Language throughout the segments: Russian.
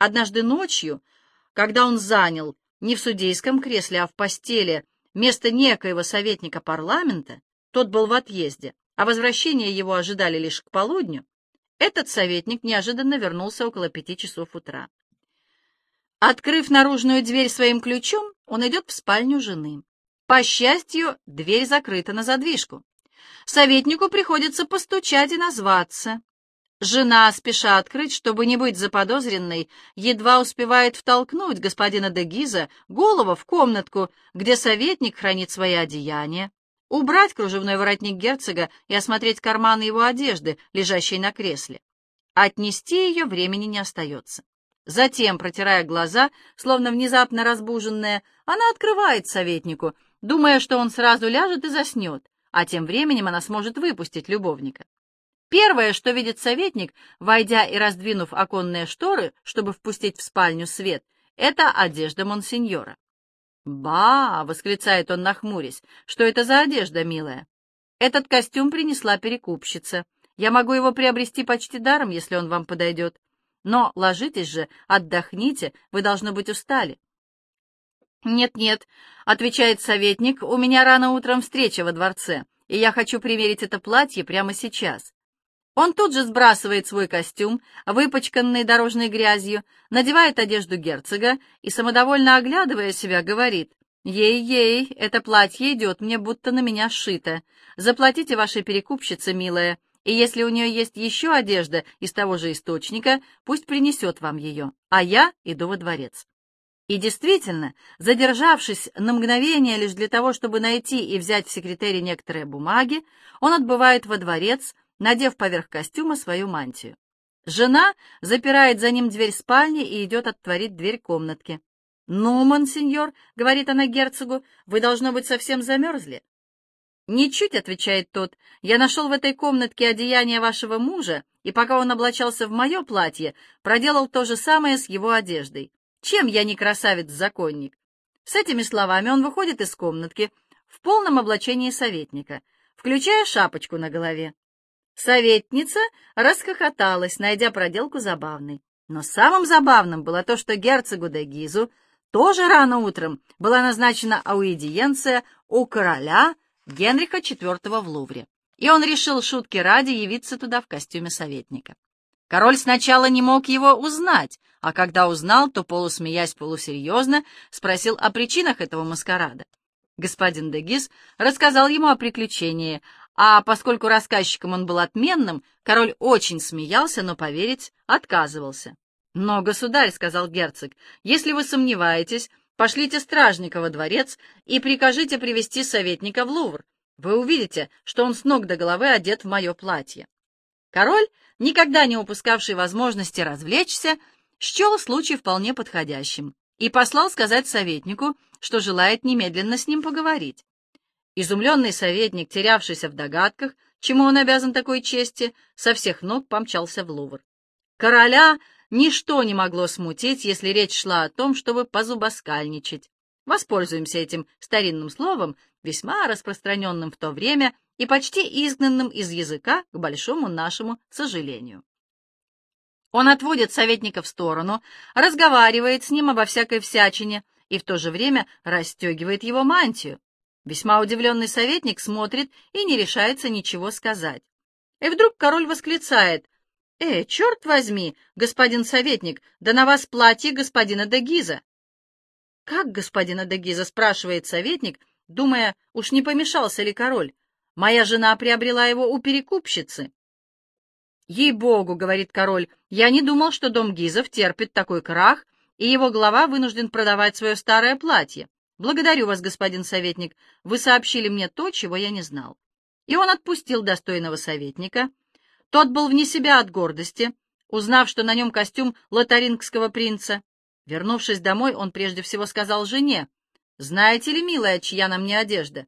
Однажды ночью, когда он занял не в судейском кресле, а в постели место некоего советника парламента, тот был в отъезде, а возвращение его ожидали лишь к полудню, этот советник неожиданно вернулся около пяти часов утра. Открыв наружную дверь своим ключом, он идет в спальню жены. По счастью, дверь закрыта на задвижку. Советнику приходится постучать и назваться. Жена, спеша открыть, чтобы не быть заподозренной, едва успевает втолкнуть господина де Гиза голову в комнатку, где советник хранит свои одеяния, убрать кружевной воротник герцога и осмотреть карманы его одежды, лежащей на кресле. Отнести ее времени не остается. Затем, протирая глаза, словно внезапно разбуженная, она открывает советнику, думая, что он сразу ляжет и заснет, а тем временем она сможет выпустить любовника. Первое, что видит советник, войдя и раздвинув оконные шторы, чтобы впустить в спальню свет, это одежда монсеньора. «Ба!» — восклицает он, нахмурясь. «Что это за одежда, милая?» «Этот костюм принесла перекупщица. Я могу его приобрести почти даром, если он вам подойдет. Но ложитесь же, отдохните, вы, должно быть, устали». «Нет-нет», — отвечает советник, — «у меня рано утром встреча во дворце, и я хочу примерить это платье прямо сейчас. Он тут же сбрасывает свой костюм, выпачканный дорожной грязью, надевает одежду герцога и, самодовольно оглядывая себя, говорит, «Ей-ей, это платье идет мне, будто на меня сшито. Заплатите вашей перекупщице, милая, и если у нее есть еще одежда из того же источника, пусть принесет вам ее, а я иду во дворец». И действительно, задержавшись на мгновение лишь для того, чтобы найти и взять в секретаре некоторые бумаги, он отбывает во дворец, надев поверх костюма свою мантию. Жена запирает за ним дверь спальни и идет оттворить дверь комнатки. «Ну, монсеньор», — говорит она герцогу, — «вы, должно быть, совсем замерзли». «Ничуть», — отвечает тот, — «я нашел в этой комнатке одеяние вашего мужа, и пока он облачался в мое платье, проделал то же самое с его одеждой. Чем я не красавец-законник?» С этими словами он выходит из комнатки в полном облачении советника, включая шапочку на голове. Советница расхохоталась, найдя проделку забавной. Но самым забавным было то, что герцогу де Гизу тоже рано утром была назначена аудиенция у короля Генриха IV в Лувре, и он решил шутки ради явиться туда в костюме советника. Король сначала не мог его узнать, а когда узнал, то, полусмеясь полусерьезно, спросил о причинах этого маскарада. Господин Дегис рассказал ему о приключении, а поскольку рассказчиком он был отменным, король очень смеялся, но поверить отказывался. «Но, государь», — сказал герцог, — «если вы сомневаетесь, пошлите стражника во дворец и прикажите привести советника в Лувр. Вы увидите, что он с ног до головы одет в мое платье». Король, никогда не упускавший возможности развлечься, счел случай вполне подходящим и послал сказать советнику, что желает немедленно с ним поговорить. Изумленный советник, терявшийся в догадках, чему он обязан такой чести, со всех ног помчался в Лувр. Короля ничто не могло смутить, если речь шла о том, чтобы позубоскальничать. Воспользуемся этим старинным словом, весьма распространенным в то время и почти изгнанным из языка, к большому нашему сожалению. Он отводит советника в сторону, разговаривает с ним обо всякой всячине и в то же время расстегивает его мантию. Весьма удивленный советник смотрит и не решается ничего сказать. И вдруг король восклицает. «Э, черт возьми, господин советник, да на вас платье господина Дегиза!» «Как господина Дегиза?» — спрашивает советник, думая, уж не помешался ли король. «Моя жена приобрела его у перекупщицы». «Ей-богу», — говорит король, — «я не думал, что дом Гизов терпит такой крах, и его глава вынужден продавать свое старое платье. «Благодарю вас, господин советник. Вы сообщили мне то, чего я не знал». И он отпустил достойного советника. Тот был вне себя от гордости, узнав, что на нем костюм лотарингского принца. Вернувшись домой, он прежде всего сказал жене, «Знаете ли, милая, чья на мне одежда?»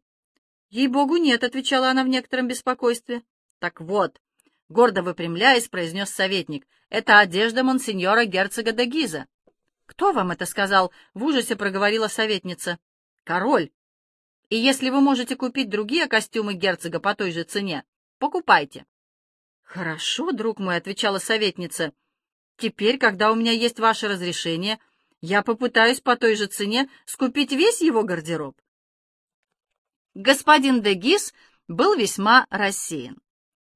«Ей-богу, нет», — отвечала она в некотором беспокойстве. «Так вот», — гордо выпрямляясь, произнес советник, «это одежда монсеньора герцога де Гиза». «Кто вам это сказал?» — в ужасе проговорила советница. «Король. И если вы можете купить другие костюмы герцога по той же цене, покупайте». «Хорошо, друг мой», — отвечала советница. Теперь, когда у меня есть ваше разрешение, я попытаюсь по той же цене скупить весь его гардероб. Господин Дегис был весьма рассеян.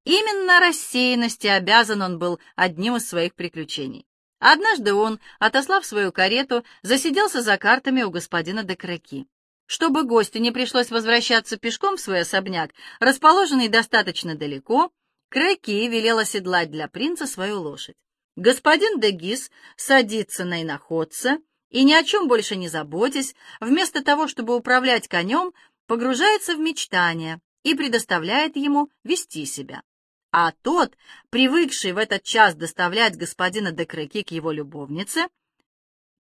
Именно рассеянности обязан он был одним из своих приключений. Однажды он, отослав свою карету, засиделся за картами у господина Декреки. Чтобы гостю не пришлось возвращаться пешком в свой особняк, расположенный достаточно далеко, Креки велел оседлать для принца свою лошадь. Господин Дегис садится на иноходца и, ни о чем больше не заботясь, вместо того, чтобы управлять конем, погружается в мечтания и предоставляет ему вести себя. А тот, привыкший в этот час доставлять господина Декреки к его любовнице,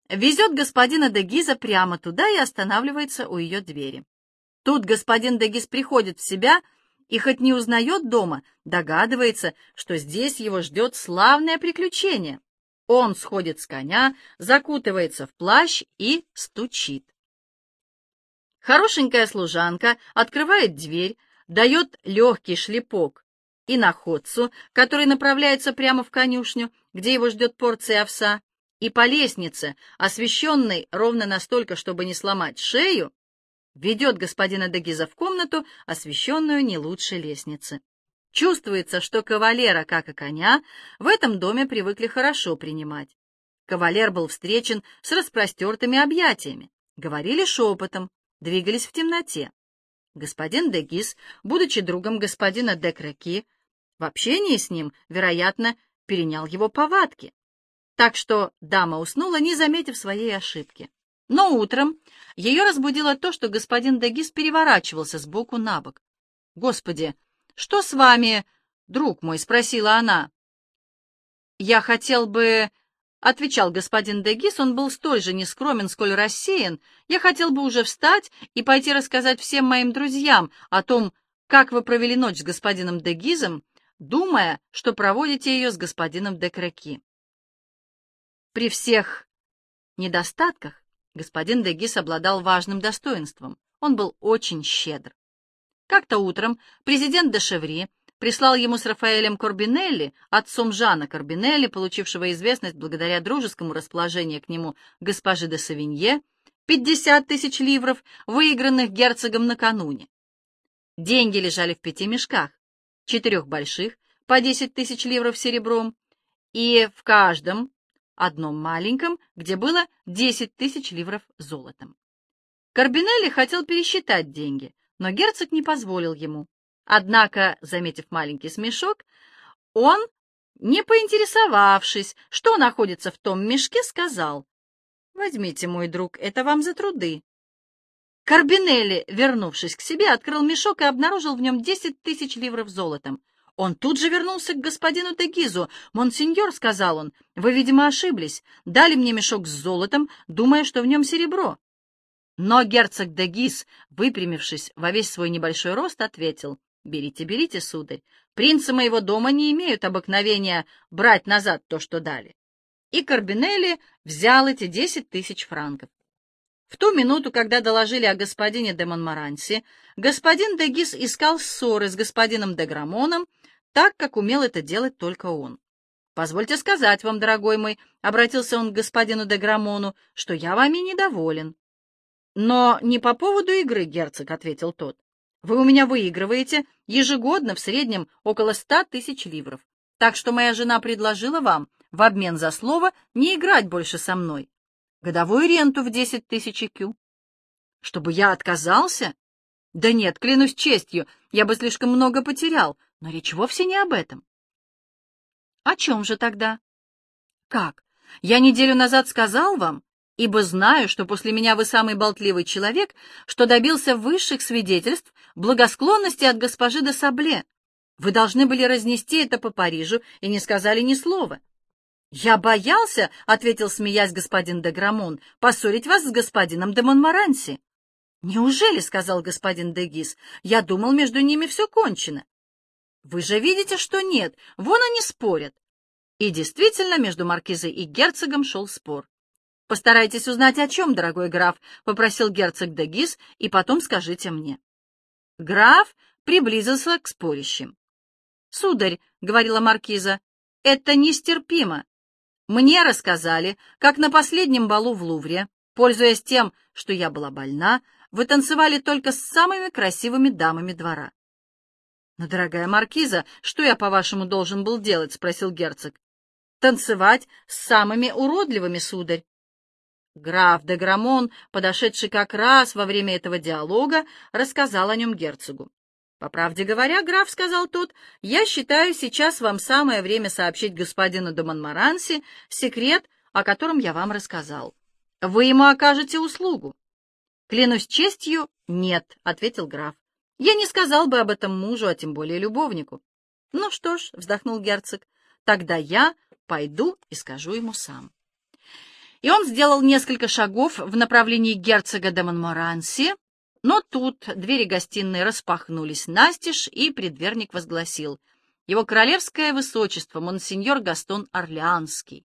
везет господина Дегиза прямо туда и останавливается у ее двери. Тут господин Дегиз приходит в себя и хоть не узнает дома, догадывается, что здесь его ждет славное приключение. Он сходит с коня, закутывается в плащ и стучит. Хорошенькая служанка открывает дверь, дает легкий шлепок и находцу, который направляется прямо в конюшню, где его ждет порция овса, и по лестнице, освещенной ровно настолько, чтобы не сломать шею, ведет господина Дегиза в комнату, освещенную не лучше лестницы. Чувствуется, что кавалера, как и коня, в этом доме привыкли хорошо принимать. Кавалер был встречен с распростертыми объятиями, говорили шепотом, двигались в темноте. Господин Дегис, будучи другом господина Декреки, в общении с ним, вероятно, перенял его повадки так что дама уснула, не заметив своей ошибки. Но утром ее разбудило то, что господин Дагис переворачивался с боку на бок. «Господи, что с вами, друг мой?» — спросила она. «Я хотел бы...» — отвечал господин Дегис, он был столь же нескромен, сколь рассеян. «Я хотел бы уже встать и пойти рассказать всем моим друзьям о том, как вы провели ночь с господином Дегизом, думая, что проводите ее с господином Декреки. При всех недостатках господин Дегис обладал важным достоинством. Он был очень щедр. Как-то утром президент де Шеври прислал ему с Рафаэлем Корбинелли, отцом Жана Корбинелли, получившего известность благодаря дружескому расположению к нему госпожи де Савинье, 50 тысяч ливров, выигранных герцогом накануне. Деньги лежали в пяти мешках, четырех больших, по 10 тысяч ливров серебром, и в каждом одном маленьком, где было 10 тысяч ливров золотом. Карбинелли хотел пересчитать деньги, но герцог не позволил ему. Однако, заметив маленький смешок, он, не поинтересовавшись, что находится в том мешке, сказал, «Возьмите, мой друг, это вам за труды». Карбинелли, вернувшись к себе, открыл мешок и обнаружил в нем десять тысяч ливров золотом. Он тут же вернулся к господину Тегизу. «Монсеньор», — сказал он, — «вы, видимо, ошиблись. Дали мне мешок с золотом, думая, что в нем серебро». Но герцог Дегиз, выпрямившись во весь свой небольшой рост, ответил, «Берите, берите, сударь. Принцы моего дома не имеют обыкновения брать назад то, что дали». И Карбинелли взял эти десять тысяч франков. В ту минуту, когда доложили о господине де Монмаранси, господин Дегис искал ссоры с господином де Грамоном, так, как умел это делать только он. «Позвольте сказать вам, дорогой мой», — обратился он к господину де Грамону, — «что я вами недоволен». «Но не по поводу игры, герцог», — ответил тот. «Вы у меня выигрываете ежегодно в среднем около ста тысяч ливров, так что моя жена предложила вам в обмен за слово не играть больше со мной. Годовую ренту в десять тысяч кю. Чтобы я отказался? Да нет, клянусь честью, я бы слишком много потерял, но речь вовсе не об этом. О чем же тогда? Как? Я неделю назад сказал вам, ибо знаю, что после меня вы самый болтливый человек, что добился высших свидетельств благосклонности от госпожи де Сабле. Вы должны были разнести это по Парижу и не сказали ни слова. «Я боялся», — ответил, смеясь господин де Грамон, — «поссорить вас с господином де Монмаранси». «Неужели?» — сказал господин де Гис. «Я думал, между ними все кончено». «Вы же видите, что нет. Вон они спорят». И действительно, между маркизой и герцогом шел спор. «Постарайтесь узнать, о чем, дорогой граф», — попросил герцог де Гис, — «и потом скажите мне». Граф приблизился к спорящим. «Сударь», — говорила маркиза, — «это нестерпимо. Мне рассказали, как на последнем балу в Лувре, пользуясь тем, что я была больна, вы танцевали только с самыми красивыми дамами двора. «Но, дорогая маркиза, что я, по-вашему, должен был делать?» — спросил герцог. «Танцевать с самыми уродливыми, сударь». Граф де Грамон, подошедший как раз во время этого диалога, рассказал о нем герцогу. «По правде говоря, граф, — сказал тот, — я считаю, сейчас вам самое время сообщить господину де Монмаранси секрет, о котором я вам рассказал. Вы ему окажете услугу». «Клянусь честью, нет», — ответил граф. «Я не сказал бы об этом мужу, а тем более любовнику». «Ну что ж», — вздохнул герцог, — «тогда я пойду и скажу ему сам». И он сделал несколько шагов в направлении герцога де но тут двери гостиной распахнулись настежь, и предверник возгласил «Его королевское высочество, монсеньор Гастон Орлеанский».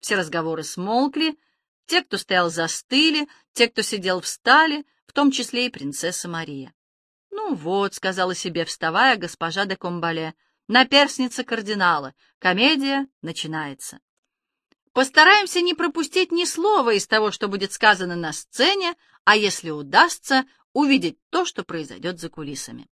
Все разговоры смолкли, те, кто стоял, застыли, те, кто сидел, встали, в том числе и принцесса Мария. «Ну вот», — сказала себе, вставая, госпожа де Комбале, — «наперсница кардинала. Комедия начинается». Постараемся не пропустить ни слова из того, что будет сказано на сцене, а если удастся, увидеть то, что произойдет за кулисами.